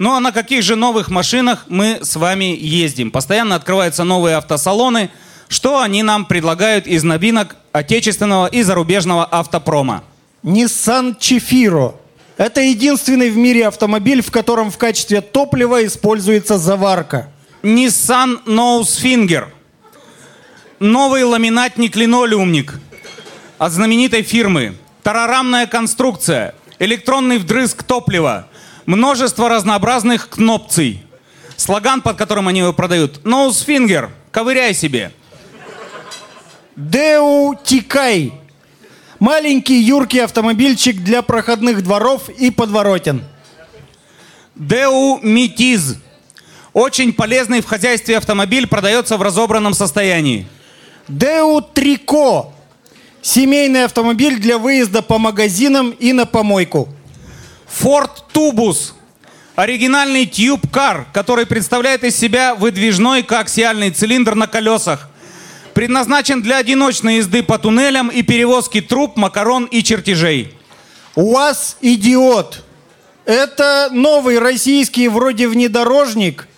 Ну а на каких же новых машинах мы с вами ездим? Постоянно открываются новые автосалоны. Что они нам предлагают из новинок отечественного и зарубежного автопрома? Nissan Chifiro. Это единственный в мире автомобиль, в котором в качестве топлива используется заварка. Nissan Nosefinger. Новый ламинатник-линолеумник от знаменитой фирмы. Тарарамная конструкция. Электронный вдрызг топлива. Множество разнообразных кнопций. Слоган, под которым они его продают. Nosefinger. Ковыряй себе. Деу Тикай. Маленький юркий автомобильчик для проходных дворов и подворотен. Деу Митиз. Очень полезный в хозяйстве автомобиль продается в разобранном состоянии. Деу Трико. Семейный автомобиль для выезда по магазинам и на помойку. Ford Tubus. Оригинальный тюб-кар, который представляет из себя выдвижной коаксиальный цилиндр на колесах. Предназначен для одиночной езды по туннелям и перевозки труб, макарон и чертежей. УАЗ «Идиот». Это новый российский вроде внедорожник.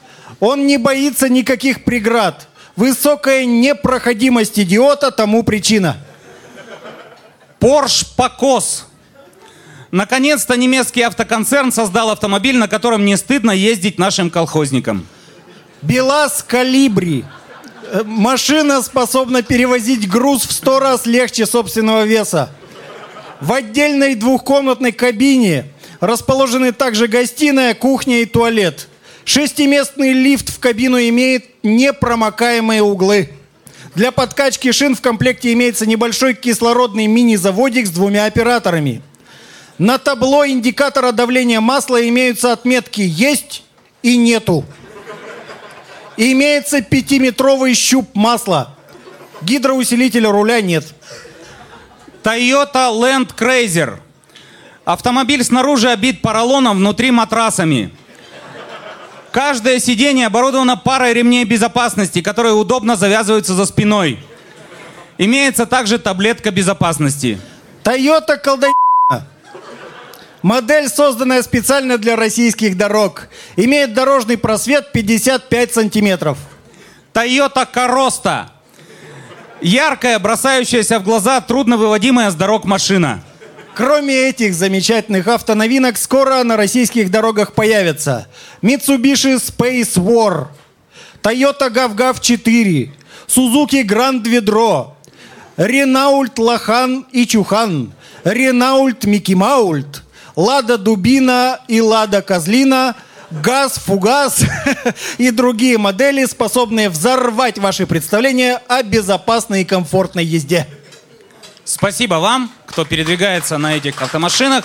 Он не боится никаких преград. Высокая непроходимость «Идиота» тому причина. Porsche Покос. Наконец-то немецкий автоконцерн создал автомобиль, на котором не стыдно ездить нашим колхозникам. БелАЗ «Калибри». Э, Машина способна перевозить груз в сто раз легче собственного веса. В отдельной двухкомнатной кабине расположены также гостиная, кухня и туалет. Шестиместный лифт в кабину имеет непромокаемые углы. Для подкачки шин в комплекте имеется небольшой кислородный мини-заводик с двумя операторами. На табло индикатора давления масла имеются отметки «Есть» и «Нету». Имеется пятиметровый щуп масла. Гидроусилителя руля нет. Toyota Land Cruiser. Автомобиль снаружи обит поролоном, внутри матрасами. Каждое сиденье оборудовано парой ремней безопасности, которые удобно завязываются за спиной. Имеется также таблетка безопасности. Тойота колдоня. Модель, созданная специально для российских дорог. Имеет дорожный просвет 55 сантиметров. Toyota Corosta. Яркая, бросающаяся в глаза, трудновыводимая с дорог машина. Кроме этих замечательных автоновинок, скоро на российских дорогах появятся Mitsubishi Space War, Toyota GAV-GAV 4, Suzuki Grand Ведро, Renault Лохан и Чухан, Renault Микки Маульт, Лада Дубина и Лада Козлина, ГАЗ, Фугас и другие модели, способные взорвать ваши представления о безопасной и комфортной езде. Спасибо вам, кто передвигается на этих автомашинах.